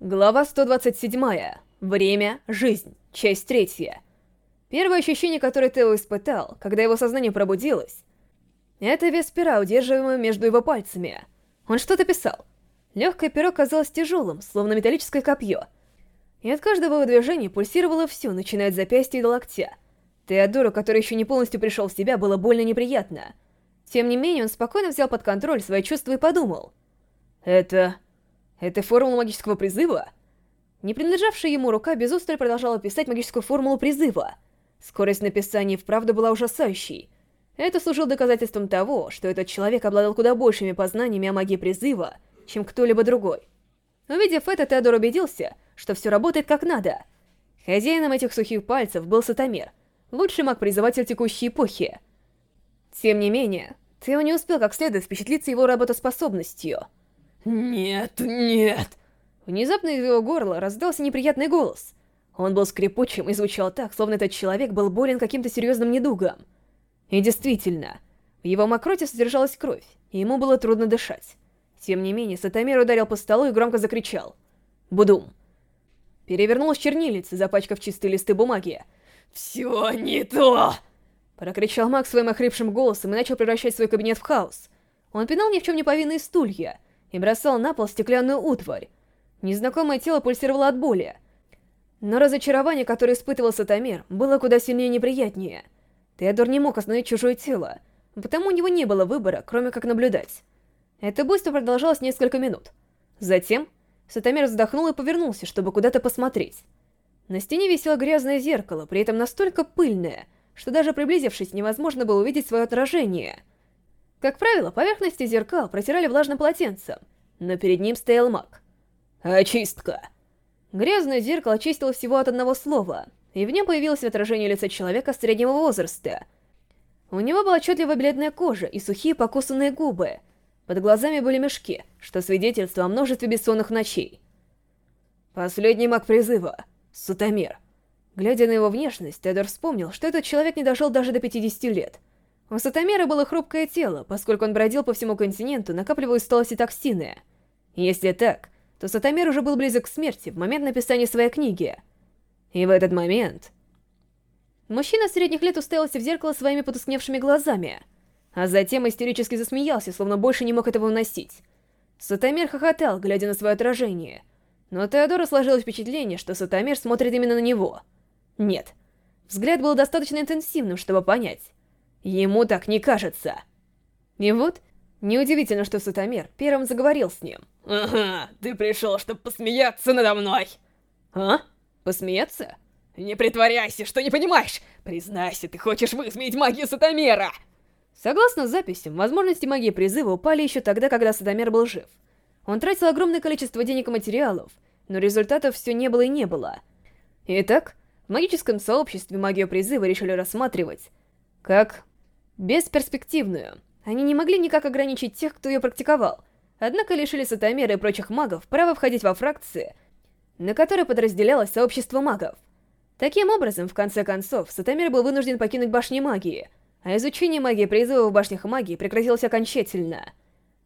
Глава 127. Время, жизнь. Часть третья. Первое ощущение, которое Тео испытал, когда его сознание пробудилось, это вес пера, удерживаемого между его пальцами. Он что-то писал. Легкое перо казалось тяжелым, словно металлическое копье. И от каждого его движения пульсировало все, начиная от запястья до локтя. Теодору, который еще не полностью пришел в себя, было больно неприятно. Тем не менее, он спокойно взял под контроль свои чувства и подумал. «Это... Это формула магического призыва? Не принадлежавшая ему рука без устали продолжала писать магическую формулу призыва. Скорость написания вправду была ужасающей. Это служило доказательством того, что этот человек обладал куда большими познаниями о магии призыва, чем кто-либо другой. Увидев это, Теодор убедился, что все работает как надо. Хозяином этих сухих пальцев был Сатомер, лучший маг-призыватель текущей эпохи. Тем не менее, Тео не успел как следует впечатлиться его работоспособностью — «Нет, нет!» Внезапно из его горла раздался неприятный голос. Он был скрипучим и звучал так, словно этот человек был болен каким-то серьезным недугом. И действительно, в его мокроте содержалась кровь, и ему было трудно дышать. Тем не менее, Сатамир ударил по столу и громко закричал. «Будум!» Перевернулась чернилица, запачкав чистые листы бумаги. «Все не то!» Прокричал Макс своим охрипшим голосом и начал превращать свой кабинет в хаос. Он пинал ни в чем не повинные стулья, и бросал на пол стеклянную утварь. Незнакомое тело пульсировало от боли. Но разочарование, которое испытывал Сатамир, было куда сильнее и неприятнее. Теодор не мог остановить чужое тело, потому у него не было выбора, кроме как наблюдать. Это буйство продолжалось несколько минут. Затем Сатамир вздохнул и повернулся, чтобы куда-то посмотреть. На стене висело грязное зеркало, при этом настолько пыльное, что даже приблизившись, невозможно было увидеть свое отражение — как правило, поверхности зеркал протирали влажным полотенцем, но перед ним стоял маг. Очистка. Грязное зеркало очистило всего от одного слова, и в нем появилось отражение лица человека среднего возраста. У него была отчетливо бледная кожа и сухие покусанные губы. Под глазами были мешки, что свидетельство о множестве бессонных ночей. Последний маг призыва — Сутамир. Глядя на его внешность, Тедор вспомнил, что этот человек не дожил даже до 50 лет — у Сатомера было хрупкое тело, поскольку он бродил по всему континенту, накапливая столоси токсины. Если так, то Сатомер уже был близок к смерти в момент написания своей книги. И в этот момент... Мужчина средних лет уставился в зеркало своими потускневшими глазами, а затем истерически засмеялся, словно больше не мог этого уносить. Сатомер хохотал, глядя на свое отражение, но Теодору сложилось впечатление, что Сатомер смотрит именно на него. Нет, взгляд был достаточно интенсивным, чтобы понять. Ему так не кажется. И вот, неудивительно, что Сатомер первым заговорил с ним. «Ага, ты пришел, чтобы посмеяться надо мной!» «А? Посмеяться?» «Не притворяйся, что не понимаешь! Признайся, ты хочешь высмеять магию Сатомера!» Согласно записям, возможности магии призыва упали еще тогда, когда Сатомер был жив. Он тратил огромное количество денег и материалов, но результатов все не было и не было. Итак, в магическом сообществе магию призыва решили рассматривать как бесперспективную. Они не могли никак ограничить тех, кто ее практиковал, однако лишили Сатомера и прочих магов права входить во фракции, на которые подразделялось сообщество магов. Таким образом, в конце концов, Сатомер был вынужден покинуть башни магии, а изучение магии призыва в башнях магии прекратилось окончательно.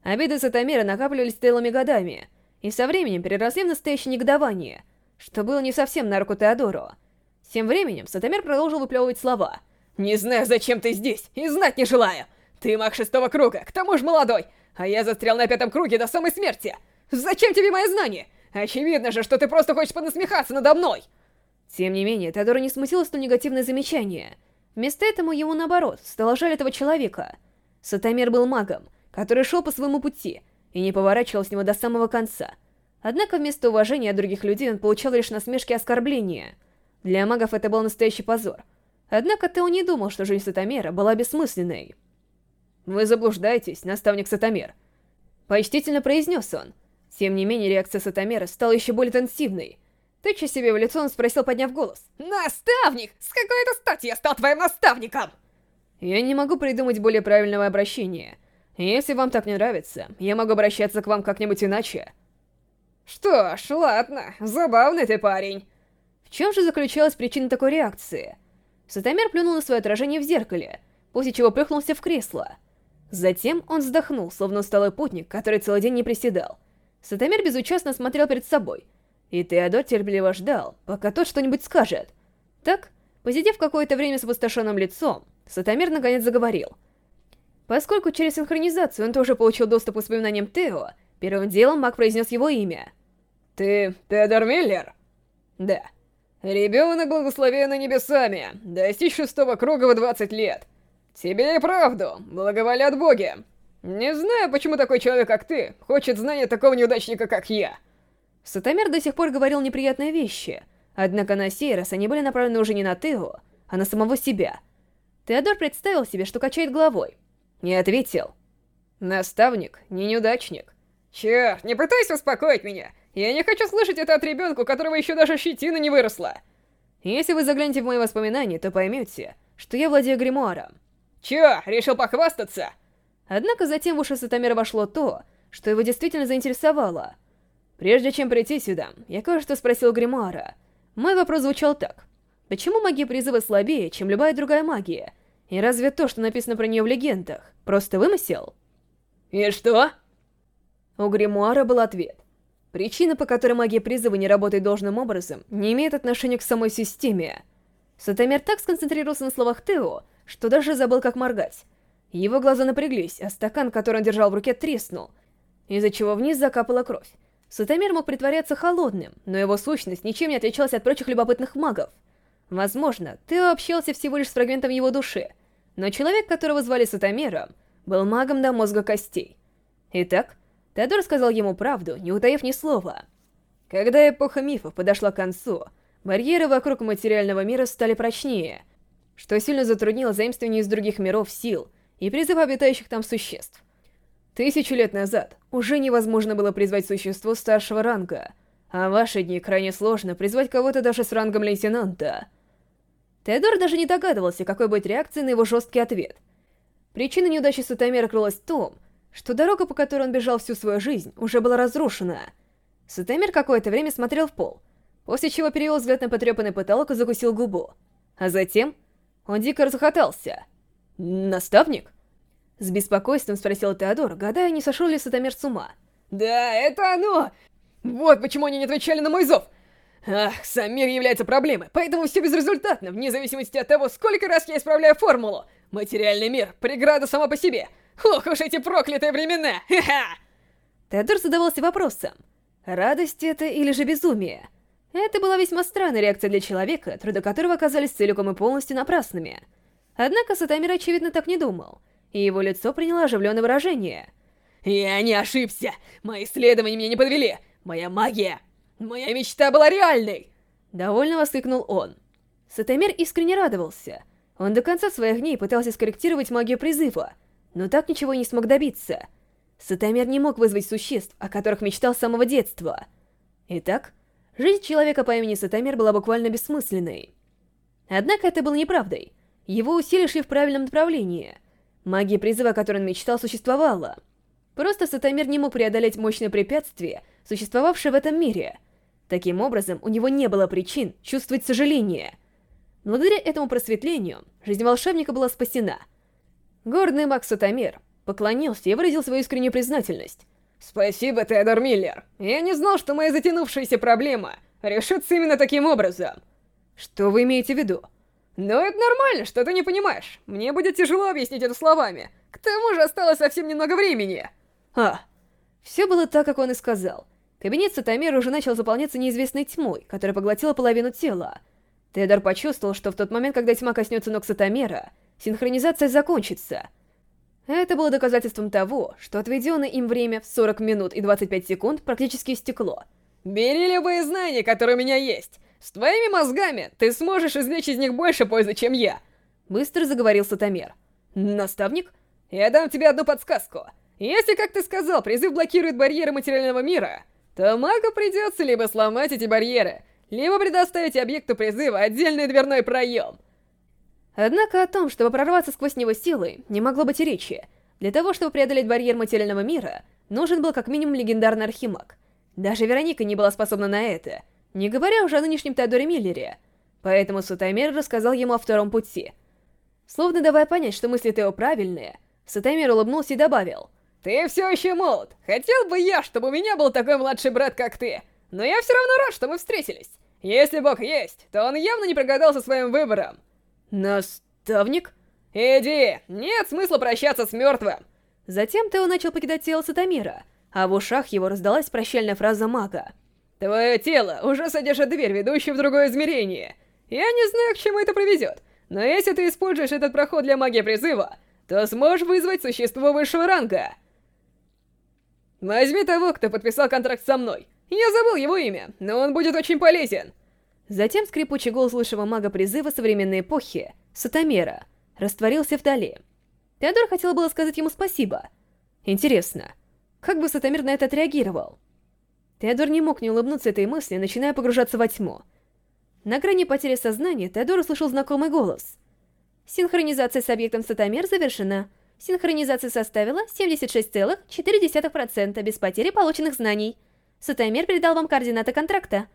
Обиды Сатомера накапливались целыми годами, и со временем переросли в настоящее негодование, что было не совсем на руку Теодору. Тем временем Сатомер продолжил выплевывать слова — не знаю, зачем ты здесь, и знать не желаю. Ты маг шестого круга, к тому же молодой, а я застрял на пятом круге до самой смерти. Зачем тебе мои знания? Очевидно же, что ты просто хочешь понасмехаться надо мной. Тем не менее, Теодора не смутило столь негативное замечание. Вместо этого ему, наоборот, стало жаль этого человека. Сатамир был магом, который шел по своему пути и не поворачивал с него до самого конца. Однако вместо уважения от других людей он получал лишь насмешки и оскорбления. Для магов это был настоящий позор — Однако Тео не думал, что жизнь Сатомера была бессмысленной. «Вы заблуждаетесь, наставник Сатомер», — почтительно произнес он. Тем не менее, реакция Сатомера стала еще более интенсивной. Тыча себе в лицо, он спросил, подняв голос. «Наставник! С какой-то стати я стал твоим наставником?» «Я не могу придумать более правильного обращения. Если вам так не нравится, я могу обращаться к вам как-нибудь иначе». «Что ж, ладно, забавный ты парень». В чем же заключалась причина такой реакции? Сатомер плюнул на свое отражение в зеркале, после чего плюхнулся в кресло. Затем он вздохнул, словно усталый путник, который целый день не приседал. Сатомер безучастно смотрел перед собой. и Теодор терпеливо ждал, пока тот что-нибудь скажет. Так, посидев какое-то время с опустошенным лицом, Сатамир наконец заговорил. Поскольку через синхронизацию он тоже получил доступ к воспоминаниям Тео, первым делом маг произнес его имя. «Ты Теодор Миллер?» «Да». «Ребенок, благословенный небесами, достиг шестого круга в 20 лет. Тебе и правду, благоволят боги. Не знаю, почему такой человек, как ты, хочет знания такого неудачника, как я». Сатамер до сих пор говорил неприятные вещи, однако на сей раз они были направлены уже не на Тео, а на самого себя. Теодор представил себе, что качает головой. Не ответил. Наставник, не неудачник. Черт, не пытайся успокоить меня. Я не хочу слышать это от ребенка, у которого еще даже щетина не выросла. Если вы заглянете в мои воспоминания, то поймете, что я владею гримуаром. Чё, решил похвастаться? Однако затем в уши Сатамира вошло то, что его действительно заинтересовало. Прежде чем прийти сюда, я кое-что спросил гримуара. Мой вопрос звучал так. Почему магия призыва слабее, чем любая другая магия? И разве то, что написано про нее в легендах, просто вымысел? И что? У гримуара был ответ. Причина, по которой магия призыва не работает должным образом, не имеет отношения к самой системе. Сатамир так сконцентрировался на словах Тео, что даже забыл, как моргать. Его глаза напряглись, а стакан, который он держал в руке, треснул, из-за чего вниз закапала кровь. Сатамир мог притворяться холодным, но его сущность ничем не отличалась от прочих любопытных магов. Возможно, Тео общался всего лишь с фрагментом его души, но человек, которого звали Сатамиром, был магом до мозга костей. Итак, Теодор сказал ему правду, не утаив ни слова. Когда эпоха мифов подошла к концу, барьеры вокруг материального мира стали прочнее, что сильно затруднило заимствование из других миров сил и призыв обитающих там существ. Тысячу лет назад уже невозможно было призвать существо старшего ранга, а в ваши дни крайне сложно призвать кого-то даже с рангом лейтенанта. Теодор даже не догадывался, какой будет реакция на его жесткий ответ. Причина неудачи Сатамира крылась в том, что дорога, по которой он бежал всю свою жизнь, уже была разрушена. Сатамир какое-то время смотрел в пол, после чего перевел взгляд на потрепанный потолок и закусил губу. А затем он дико разхотался. «Наставник?» С беспокойством спросил Теодор, гадая, не сошел ли Сатамир с ума. «Да, это оно! Вот почему они не отвечали на мой зов! Ах, сам мир является проблемой, поэтому все безрезультатно, вне зависимости от того, сколько раз я исправляю формулу. Материальный мир — преграда сама по себе. Ох уж эти проклятые времена! Ха-ха!» Теодор задавался вопросом, радость это или же безумие? Это была весьма странная реакция для человека, труды которого оказались целиком и полностью напрасными. Однако Сатамир, очевидно, так не думал, и его лицо приняло оживленное выражение. «Я не ошибся! Мои исследования меня не подвели! Моя магия! Моя мечта была реальной!» Довольно воскликнул он. Сатамир искренне радовался. Он до конца своих дней пытался скорректировать магию призыва, но так ничего и не смог добиться. Сатамир не мог вызвать существ, о которых мечтал с самого детства. Итак, жизнь человека по имени Сатамир была буквально бессмысленной. Однако это было неправдой. Его усилия шли в правильном направлении. Магия призыва, о которой он мечтал, существовала. Просто Сатамир не мог преодолеть мощное препятствие, существовавшее в этом мире. Таким образом, у него не было причин чувствовать сожаление. Благодаря этому просветлению, жизнь волшебника была спасена — Гордый Макс Сатамир поклонился и выразил свою искреннюю признательность. «Спасибо, Теодор Миллер. Я не знал, что моя затянувшаяся проблема решится именно таким образом». «Что вы имеете в виду?» «Ну, это нормально, что ты не понимаешь. Мне будет тяжело объяснить это словами. К тому же осталось совсем немного времени». «А, все было так, как он и сказал. Кабинет Сатамира уже начал заполняться неизвестной тьмой, которая поглотила половину тела. Теодор почувствовал, что в тот момент, когда тьма коснется ног Сатамира, синхронизация закончится. Это было доказательством того, что отведенное им время в 40 минут и 25 секунд практически истекло. «Бери любые знания, которые у меня есть. С твоими мозгами ты сможешь извлечь из них больше пользы, чем я!» Быстро заговорил Сатамер. «Наставник? Я дам тебе одну подсказку. Если, как ты сказал, призыв блокирует барьеры материального мира, то магу придется либо сломать эти барьеры, либо предоставить объекту призыва отдельный дверной проем. Однако о том, чтобы прорваться сквозь него силой, не могло быть и речи. Для того, чтобы преодолеть барьер материального мира, нужен был как минимум легендарный архимаг. Даже Вероника не была способна на это, не говоря уже о нынешнем Теодоре Миллере. Поэтому Сутаймер рассказал ему о втором пути. Словно давая понять, что мысли Тео правильные, Сутаймер улыбнулся и добавил. «Ты все еще молод. Хотел бы я, чтобы у меня был такой младший брат, как ты. но я все равно рад, что мы встретились. Если Бог есть, то он явно не прогадался своим выбором. Наставник? Иди, нет смысла прощаться с мертвым. Затем Тео начал покидать тело Сатамира, а в ушах его раздалась прощальная фраза мага. Твое тело уже содержит дверь, ведущую в другое измерение. Я не знаю, к чему это приведет, но если ты используешь этот проход для магии призыва, то сможешь вызвать существо высшего ранга. Возьми того, кто подписал контракт со мной. Я забыл его имя, но он будет очень полезен. Затем скрипучий голос лучшего мага призыва современной эпохи, Сатамера, растворился вдали. Теодор хотел было сказать ему спасибо. Интересно, как бы Сатамир на это отреагировал? Теодор не мог не улыбнуться этой мысли, начиная погружаться во тьму. На грани потери сознания Теодор услышал знакомый голос. Синхронизация с объектом Сатамир завершена. Синхронизация составила 76,4% без потери полученных знаний. Сатамир передал вам координаты контракта.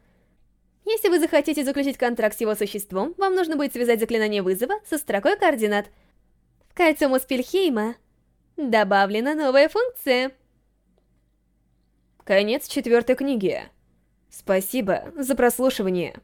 Если вы захотите заключить контракт с его существом, вам нужно будет связать заклинание вызова со строкой координат. В кольцо Муспельхейма добавлена новая функция. Конец четвертой книги. Спасибо за прослушивание.